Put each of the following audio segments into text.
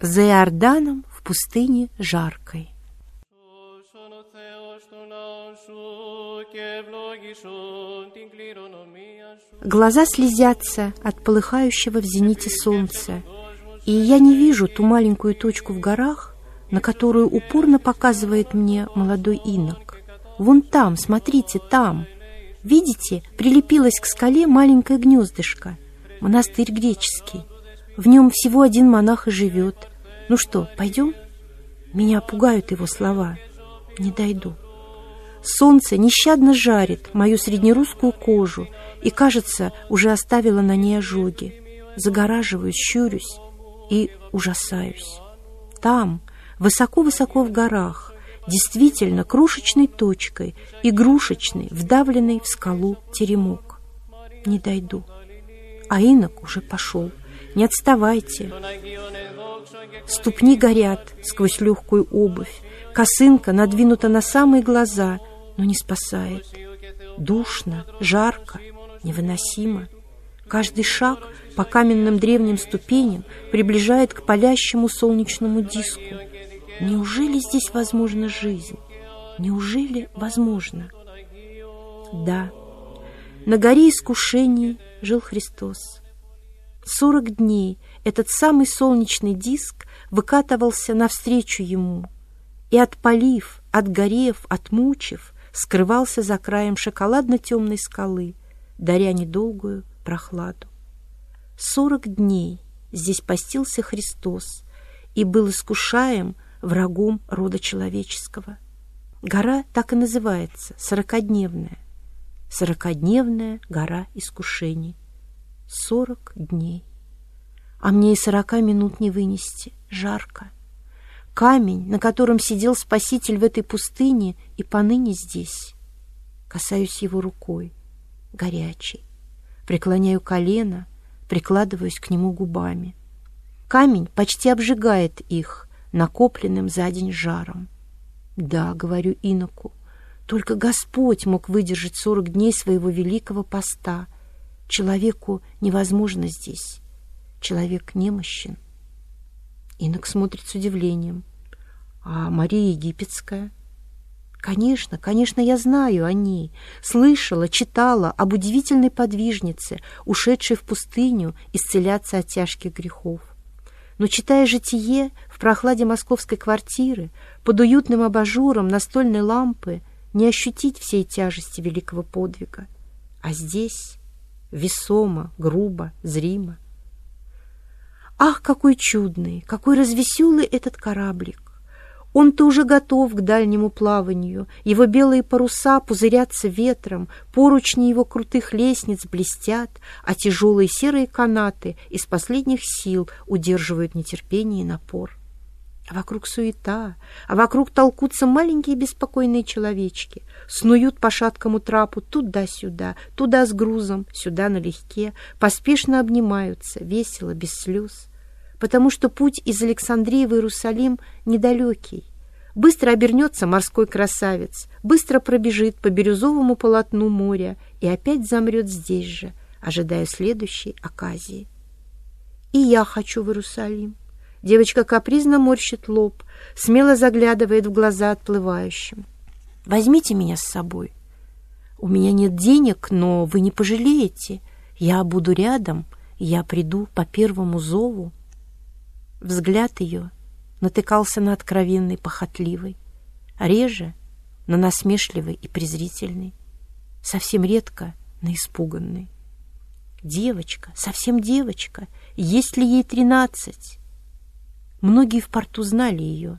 За Иорданом в пустыне жаркой. Глаза слезятся от полыхающего в зените солнца, и я не вижу ту маленькую точку в горах, на которую упорно показывает мне молодой инок. Вон там, смотрите, там. Видите, прилепилась к скале маленькое гнездышко, монастырь греческий. В нем всего один монах и живет. Ну что, пойдем? Меня пугают его слова. Не дойду. Солнце нещадно жарит мою среднерусскую кожу и, кажется, уже оставило на ней ожоги. Загораживаюсь, щурюсь и ужасаюсь. Там, высоко-высоко в горах, действительно крошечной точкой, игрушечный, вдавленный в скалу теремок. Не дойду. А инок уже пошел. Не отставайте. Ступни горят сквозь легкую обувь. Косынка надвинута на самые глаза, но не спасает. Душно, жарко, невыносимо. Каждый шаг по каменным древним ступеням приближает к палящему солнечному диску. Неужели здесь возможна жизнь? Неужели возможно? Да, на горе искушений жил Христос. Сорок дней этот самый солнечный диск выкатывался навстречу ему и, отпалив, отгорев, отмучив, скрывался за краем шоколадно-темной скалы, даря недолгую прохладу. Сорок дней здесь постился Христос и был искушаем врагом рода человеческого. Гора так и называется — Сорокодневная. Сорокодневная гора искушений — Сорок дней. А мне и сорока минут не вынести. Жарко. Камень, на котором сидел Спаситель в этой пустыне, и поныне здесь. Касаюсь его рукой, горячей. Преклоняю колено, прикладываюсь к нему губами. Камень почти обжигает их накопленным за день жаром. Да, говорю иноку, только Господь мог выдержать сорок дней своего великого поста — Человеку невозможно здесь. Человек немощен. Инок смотрит с удивлением. А Мария Египетская? Конечно, конечно, я знаю о ней. Слышала, читала об удивительной подвижнице, ушедшей в пустыню исцеляться от тяжких грехов. Но, читая житие в прохладе московской квартиры, под уютным абажуром настольной лампы, не ощутить всей тяжести великого подвига. А здесь весомо, грубо, зримо. Ах, какой чудный, какой развеселый этот кораблик! Он-то уже готов к дальнему плаванию, его белые паруса пузырятся ветром, поручни его крутых лестниц блестят, а тяжелые серые канаты из последних сил удерживают нетерпение и напор. А вокруг суета, а вокруг толкутся маленькие беспокойные человечки, снуют по шаткому трапу туда-сюда, туда с грузом, сюда налегке, поспешно обнимаются, весело, без слез, потому что путь из Александрии в Иерусалим недалекий. Быстро обернется морской красавец, быстро пробежит по бирюзовому полотну моря и опять замрет здесь же, ожидая следующей оказии. И я хочу в Иерусалим. Девочка капризно морщит лоб, смело заглядывает в глаза отплывающим. «Возьмите меня с собой. У меня нет денег, но вы не пожалеете. Я буду рядом, я приду по первому зову». Взгляд ее натыкался на откровенный, похотливый, реже на насмешливый и презрительный, совсем редко на испуганный. Девочка, совсем девочка, есть ли ей тринадцать? Многие в порту знали ее.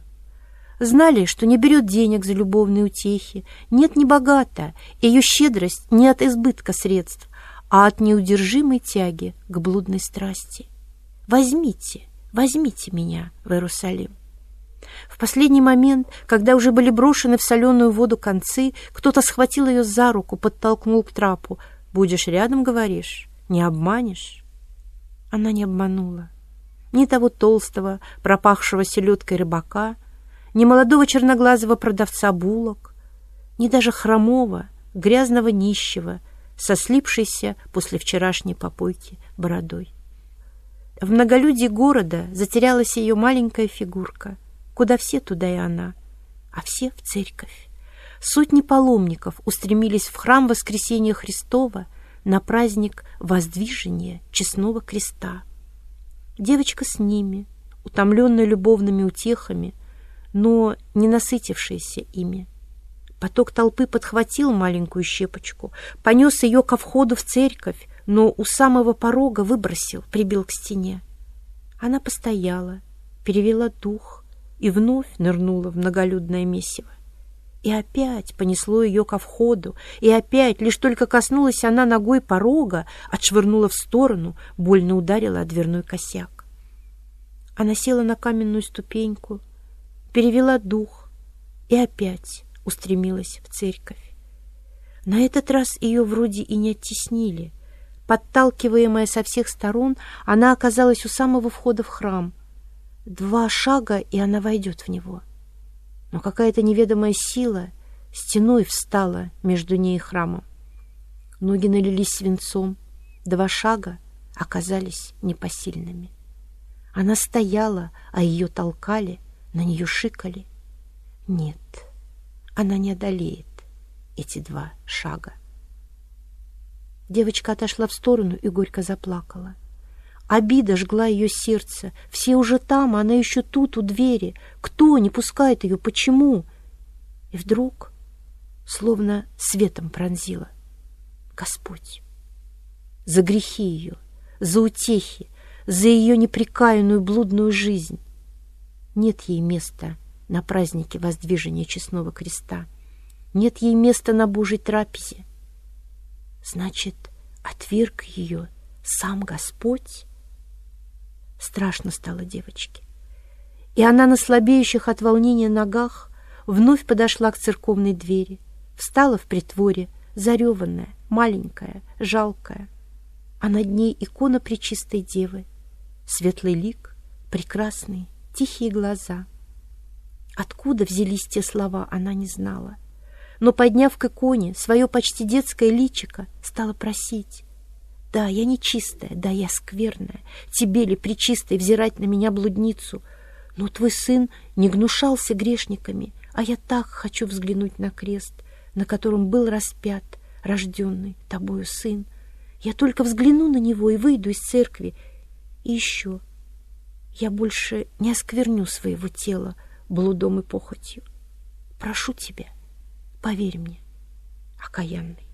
Знали, что не берет денег за любовные утехи, нет, не богата, ее щедрость не от избытка средств, а от неудержимой тяги к блудной страсти. Возьмите, возьмите меня в Иерусалим. В последний момент, когда уже были брошены в соленую воду концы, кто-то схватил ее за руку, подтолкнул к трапу. «Будешь рядом, говоришь? Не обманешь?» Она не обманула ни того толстого, пропахшего селедкой рыбака, ни молодого черноглазого продавца булок, ни даже хромого, грязного нищего, со после вчерашней попойки бородой. В многолюдии города затерялась ее маленькая фигурка. Куда все, туда и она. А все в церковь. Сотни паломников устремились в храм Воскресения Христова на праздник воздвижения честного креста. Девочка с ними, утомленная любовными утехами, но не насытившаяся ими. Поток толпы подхватил маленькую щепочку, понес ее ко входу в церковь, но у самого порога выбросил, прибил к стене. Она постояла, перевела дух и вновь нырнула в многолюдное месиво. И опять понесло ее ко входу, и опять, лишь только коснулась она ногой порога, отшвырнула в сторону, больно ударила о дверной косяк. Она села на каменную ступеньку, перевела дух и опять устремилась в церковь. На этот раз ее вроде и не оттеснили. Подталкиваемая со всех сторон, она оказалась у самого входа в храм. Два шага, и она войдет в него. Но какая-то неведомая сила стеной встала между ней и храмом. Ноги налились свинцом, два шага оказались непосильными. Она стояла, а ее толкали, на нее шикали. Нет, она не одолеет эти два шага. Девочка отошла в сторону и горько заплакала. Обида жгла ее сердце. Все уже там, а она еще тут, у двери. Кто не пускает ее? Почему? И вдруг, словно светом пронзила. Господь! За грехи ее, за утехи, за ее неприкаянную блудную жизнь. Нет ей места на празднике воздвижения честного креста. Нет ей места на Божьей трапезе. Значит, отверг ее сам Господь? Страшно стало девочке. И она на слабеющих от волнения ногах вновь подошла к церковной двери, встала в притворе, зареванная, маленькая, жалкая, а над ней икона Пречистой Девы, светлый лик, прекрасные, тихие глаза — Откуда взялись те слова, она не знала. Но, подняв к иконе свое почти детское личико, стала просить. «Да, я нечистая, да, я скверная. Тебе ли, причистой, взирать на меня блудницу? Но твой сын не гнушался грешниками, а я так хочу взглянуть на крест, на котором был распят рожденный тобою сын. Я только взгляну на него и выйду из церкви. И еще, я больше не оскверню своего тела, блудом и похотью. Прошу тебя, поверь мне, окаянный.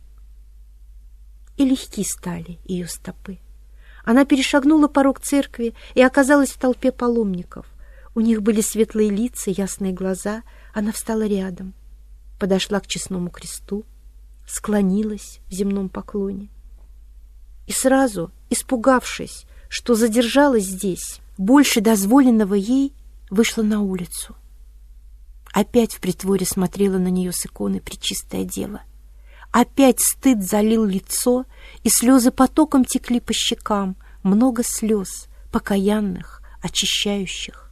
И легки стали ее стопы. Она перешагнула порог церкви и оказалась в толпе паломников. У них были светлые лица, ясные глаза. Она встала рядом, подошла к честному кресту, склонилась в земном поклоне. И сразу, испугавшись, что задержалась здесь, больше дозволенного ей, вышла на улицу. Опять в притворе смотрела на нее с иконы Пречистая Дева. Опять стыд залил лицо, и слезы потоком текли по щекам, много слез, покаянных, очищающих.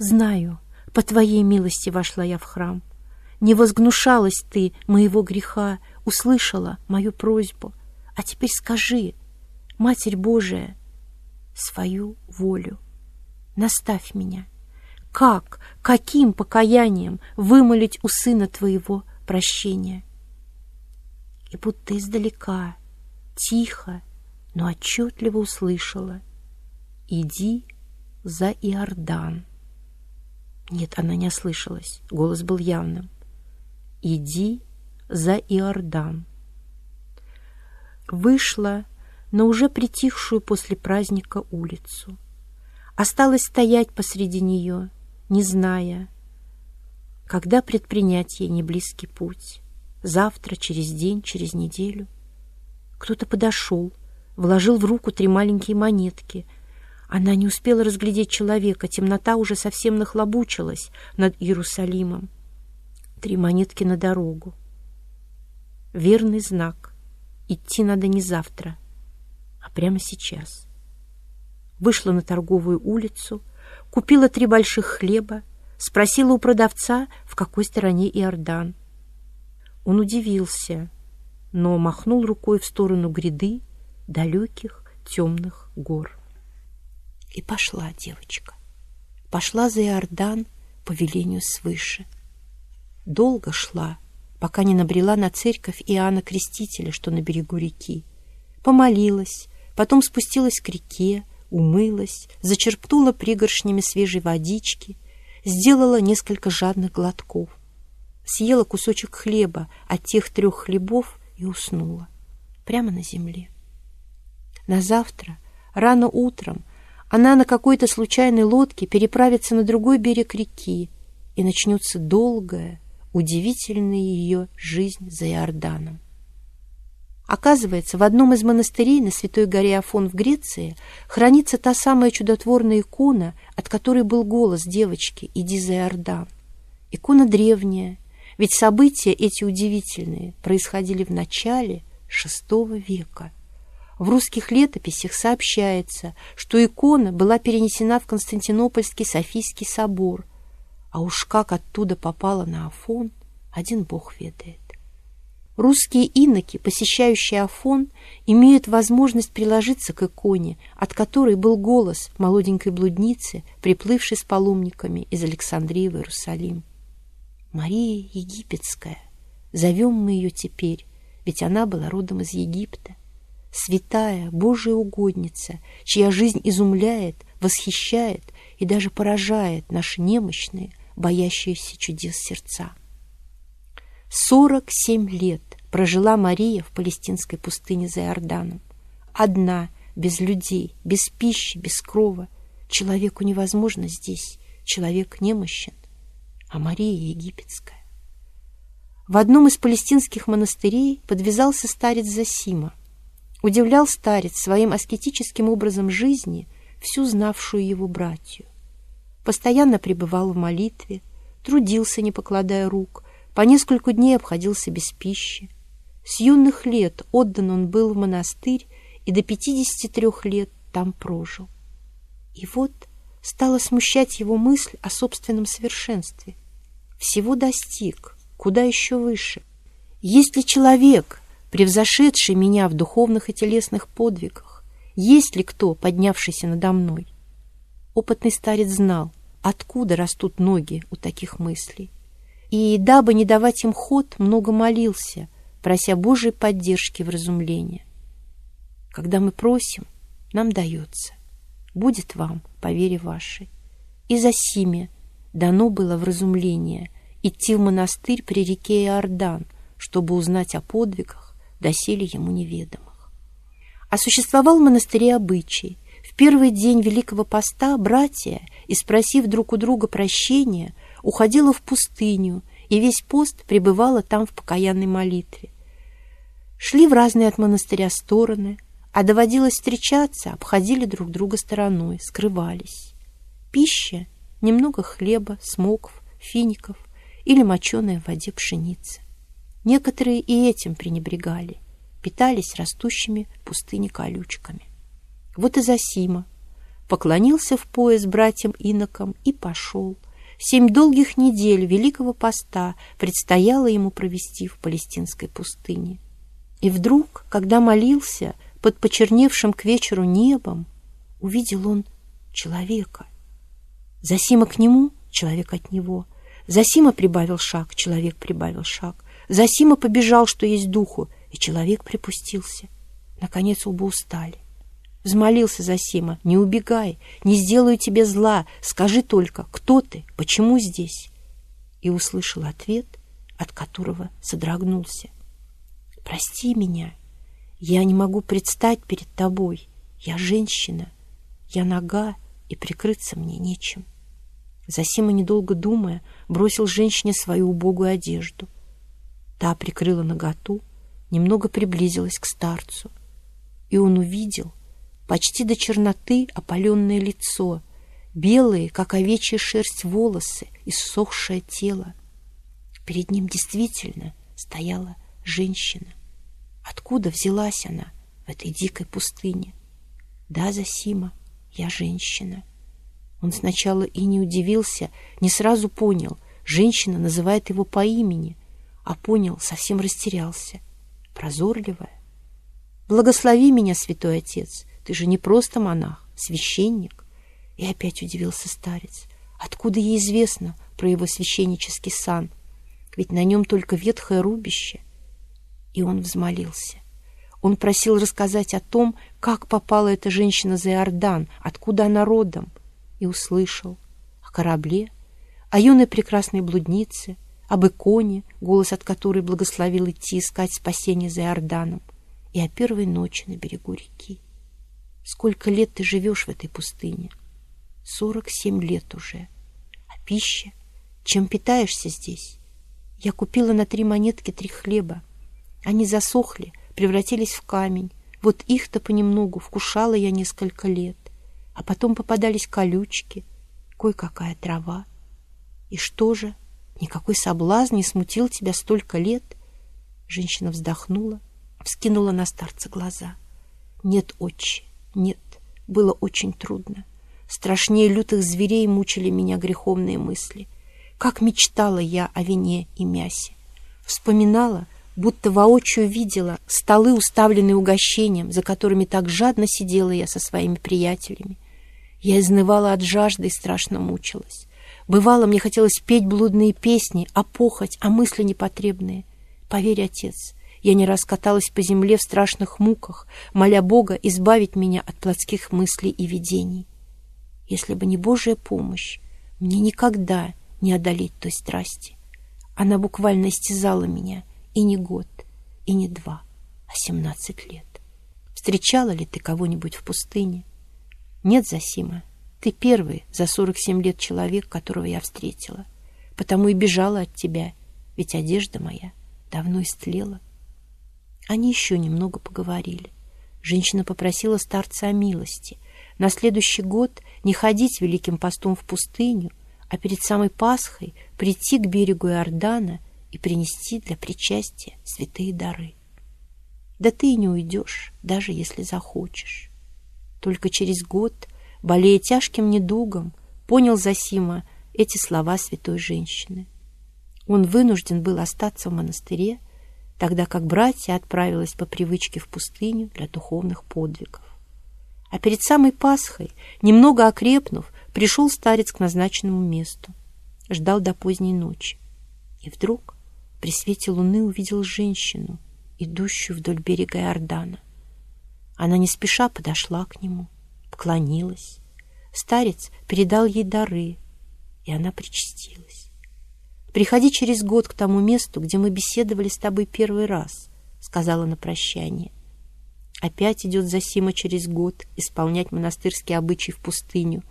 Знаю, по Твоей милости вошла я в храм. Не возгнушалась Ты моего греха, услышала мою просьбу. А теперь скажи, Матерь Божия, свою волю. Наставь меня — как, каким покаянием вымолить у сына твоего прощения? И будто издалека, тихо, но отчетливо услышала «Иди за Иордан». Нет, она не ослышалась, голос был явным. «Иди за Иордан». Вышла на уже притихшую после праздника улицу. Осталось стоять посреди нее, не зная, когда предпринять ей неблизкий путь. Завтра, через день, через неделю. Кто-то подошел, вложил в руку три маленькие монетки. Она не успела разглядеть человека, темнота уже совсем нахлобучилась над Иерусалимом. Три монетки на дорогу. Верный знак. Идти надо не завтра, а прямо сейчас. Вышла на торговую улицу — купила три больших хлеба, спросила у продавца, в какой стороне Иордан. Он удивился, но махнул рукой в сторону гряды далеких темных гор. И пошла девочка. Пошла за Иордан по велению свыше. Долго шла, пока не набрела на церковь Иоанна Крестителя, что на берегу реки. Помолилась, потом спустилась к реке, умылась, зачерпнула пригоршнями свежей водички, сделала несколько жадных глотков, съела кусочек хлеба от тех трех хлебов и уснула прямо на земле. На завтра, рано утром, она на какой-то случайной лодке переправится на другой берег реки, и начнется долгая, удивительная ее жизнь за Иорданом. Оказывается, в одном из монастырей на Святой горе Афон в Греции хранится та самая чудотворная икона, от которой был голос девочки «Иди за Иордан». Икона древняя, ведь события эти удивительные происходили в начале VI века. В русских летописях сообщается, что икона была перенесена в Константинопольский Софийский собор, а уж как оттуда попала на Афон, один бог ведает. Русские иноки, посещающие Афон, имеют возможность приложиться к иконе, от которой был голос молоденькой блудницы, приплывшей с паломниками из Александрии в Иерусалим. Мария Египетская, зовем мы ее теперь, ведь она была родом из Египта. Святая, Божья угодница, чья жизнь изумляет, восхищает и даже поражает наши немощные, боящиеся чудес сердца. Сорок семь лет прожила Мария в палестинской пустыне за Иорданом. Одна, без людей, без пищи, без крова. Человеку невозможно здесь, человек немощен, а Мария египетская. В одном из палестинских монастырей подвязался старец Засима. Удивлял старец своим аскетическим образом жизни всю знавшую его братью. Постоянно пребывал в молитве, трудился, не покладая рук, по несколько дней обходился без пищи. С юных лет отдан он был в монастырь и до 53 лет там прожил. И вот стала смущать его мысль о собственном совершенстве. Всего достиг, куда еще выше. Есть ли человек, превзошедший меня в духовных и телесных подвигах? Есть ли кто, поднявшийся надо мной? Опытный старец знал, откуда растут ноги у таких мыслей и, дабы не давать им ход, много молился, прося Божьей поддержки в разумлении. Когда мы просим, нам дается. Будет вам, по вере вашей. И за симе дано было в разумление идти в монастырь при реке Иордан, чтобы узнать о подвигах, доселе ему неведомых. А существовал в монастыре обычай. В первый день Великого Поста братья, и спросив друг у друга прощения, уходила в пустыню, и весь пост пребывала там в покаянной молитве. Шли в разные от монастыря стороны, а доводилось встречаться, обходили друг друга стороной, скрывались. Пища — немного хлеба, смоков, фиников или моченая в воде пшеница. Некоторые и этим пренебрегали, питались растущими в пустыне колючками. Вот и Засима поклонился в пояс братьям-инокам и пошел, Семь долгих недель Великого Поста предстояло ему провести в палестинской пустыне. И вдруг, когда молился под почерневшим к вечеру небом, увидел он человека. Засима к нему, человек от него. Засима прибавил шаг, человек прибавил шаг. Засима побежал, что есть духу, и человек припустился. Наконец оба устали. Взмолился Засима, не убегай, не сделаю тебе зла, скажи только, кто ты, почему здесь? И услышал ответ, от которого содрогнулся. Прости меня, я не могу предстать перед тобой, я женщина, я нога, и прикрыться мне нечем. Засима, недолго думая, бросил женщине свою убогую одежду. Та прикрыла наготу, немного приблизилась к старцу, и он увидел, почти до черноты опаленное лицо, белые, как овечья шерсть, волосы, и иссохшее тело. Перед ним действительно стояла женщина. Откуда взялась она в этой дикой пустыне? Да, Засима, я женщина. Он сначала и не удивился, не сразу понял. Женщина называет его по имени, а понял, совсем растерялся. Прозорливая. Благослови меня, святой отец, ты же не просто монах, священник. И опять удивился старец. Откуда ей известно про его священнический сан? Ведь на нем только ветхое рубище. И он взмолился. Он просил рассказать о том, как попала эта женщина за Иордан, откуда она родом, и услышал о корабле, о юной прекрасной блуднице, об иконе, голос от которой благословил идти искать спасение за Иорданом, и о первой ночи на берегу реки. Сколько лет ты живешь в этой пустыне? Сорок семь лет уже. А пища? Чем питаешься здесь? Я купила на три монетки три хлеба. Они засохли, превратились в камень. Вот их-то понемногу вкушала я несколько лет. А потом попадались колючки, кое-какая трава. И что же, никакой соблазн не смутил тебя столько лет? Женщина вздохнула, вскинула на старца глаза. Нет, отче, нет, было очень трудно. Страшнее лютых зверей мучили меня греховные мысли. Как мечтала я о вине и мясе. Вспоминала, будто воочию видела столы, уставленные угощением, за которыми так жадно сидела я со своими приятелями. Я изнывала от жажды и страшно мучилась. Бывало, мне хотелось петь блудные песни, а похоть, а мысли непотребные. Поверь, отец, я не раз каталась по земле в страшных муках, моля Бога избавить меня от плотских мыслей и видений. Если бы не Божья помощь, мне никогда не одолеть той страсти. Она буквально истязала меня — и не год, и не два, а семнадцать лет. Встречала ли ты кого-нибудь в пустыне? Нет, Засима, ты первый за сорок семь лет человек, которого я встретила. Потому и бежала от тебя, ведь одежда моя давно истлела. Они еще немного поговорили. Женщина попросила старца о милости. На следующий год не ходить великим постом в пустыню, а перед самой Пасхой прийти к берегу Иордана и принести для причастия святые дары. Да ты и не уйдешь, даже если захочешь. Только через год, болея тяжким недугом, понял Засима эти слова святой женщины. Он вынужден был остаться в монастыре, тогда как братья отправилась по привычке в пустыню для духовных подвигов. А перед самой Пасхой, немного окрепнув, пришел старец к назначенному месту. Ждал до поздней ночи. И вдруг при свете луны увидел женщину, идущую вдоль берега Иордана. Она не спеша подошла к нему, поклонилась. Старец передал ей дары, и она причастилась. «Приходи через год к тому месту, где мы беседовали с тобой первый раз», — сказала на прощание. Опять идет Засима через год исполнять монастырский обычай в пустыню,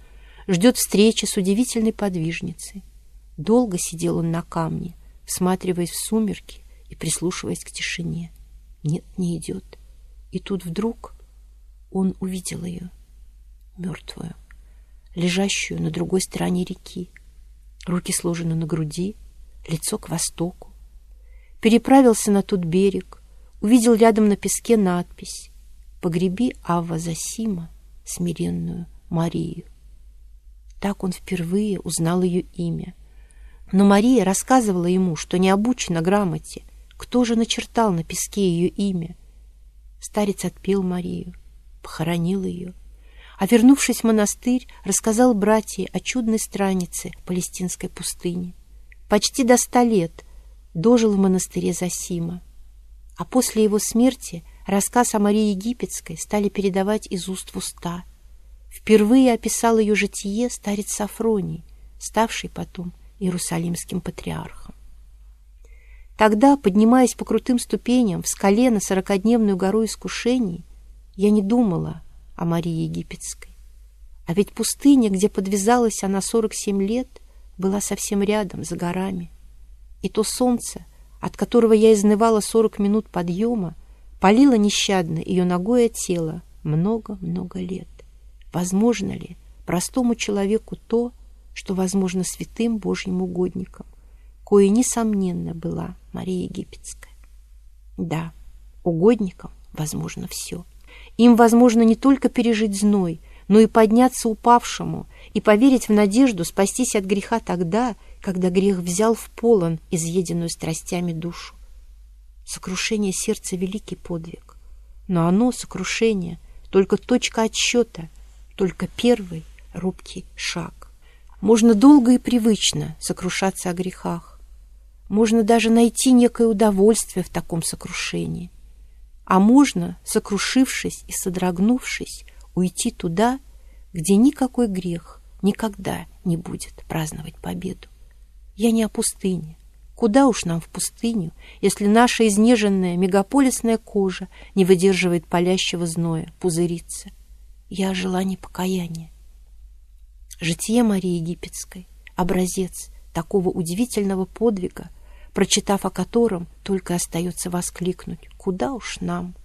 ждет встречи с удивительной подвижницей. Долго сидел он на камне — всматриваясь в сумерки и прислушиваясь к тишине. Нет, не идет. И тут вдруг он увидел ее, мертвую, лежащую на другой стороне реки. Руки сложены на груди, лицо к востоку. Переправился на тот берег, увидел рядом на песке надпись «Погреби Авва Засима, смиренную Марию». Так он впервые узнал ее имя — но Мария рассказывала ему, что не обучена грамоте. Кто же начертал на песке ее имя? Старец отпел Марию, похоронил ее. А вернувшись в монастырь, рассказал братьям о чудной странице палестинской пустыни. Почти до ста лет дожил в монастыре Засима. А после его смерти рассказ о Марии Египетской стали передавать из уст в уста. Впервые описал ее житие старец Сафроний, ставший потом Иерусалимским патриархом. Тогда, поднимаясь по крутым ступеням в скале на сорокодневную гору искушений, я не думала о Марии Египетской. А ведь пустыня, где подвязалась она сорок семь лет, была совсем рядом, за горами. И то солнце, от которого я изнывала сорок минут подъема, палило нещадно ее ногое тело много-много лет. Возможно ли простому человеку то, что возможно святым Божьим угодником, кое, несомненно, была Мария Египетская. Да, угодникам возможно все. Им возможно не только пережить зной, но и подняться упавшему и поверить в надежду спастись от греха тогда, когда грех взял в полон изъеденную страстями душу. Сокрушение сердца — великий подвиг, но оно, сокрушение, только точка отсчета, только первый робкий шаг. Можно долго и привычно сокрушаться о грехах. Можно даже найти некое удовольствие в таком сокрушении. А можно, сокрушившись и содрогнувшись, уйти туда, где никакой грех никогда не будет праздновать победу. Я не о пустыне. Куда уж нам в пустыню, если наша изнеженная мегаполисная кожа не выдерживает палящего зноя, пузырится. Я о желании покаяния. Житие Марии Египетской — образец такого удивительного подвига, прочитав о котором, только остается воскликнуть «Куда уж нам?».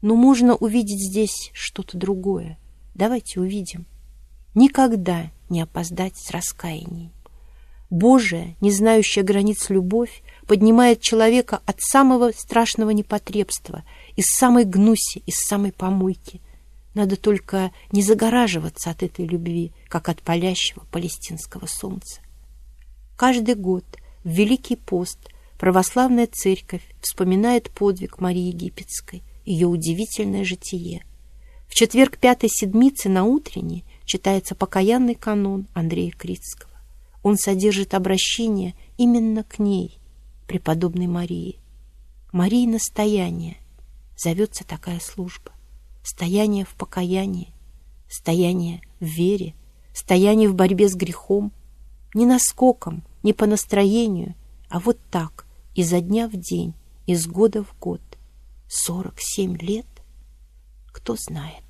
Но можно увидеть здесь что-то другое. Давайте увидим. Никогда не опоздать с раскаянием. Божия, не знающая границ любовь, поднимает человека от самого страшного непотребства, из самой гнуси, из самой помойки. Надо только не загораживаться от этой любви, как от палящего палестинского солнца. Каждый год в Великий пост православная церковь вспоминает подвиг Марии Египетской, ее удивительное житие. В четверг пятой седмицы на утренне читается покаянный канон Андрея Критского. Он содержит обращение именно к ней, преподобной Марии. Марии настояние зовется такая служба. Стояние в покаянии, стояние в вере, стояние в борьбе с грехом, не наскоком, не по настроению, а вот так, изо дня в день, из года в год. Сорок семь лет? Кто знает.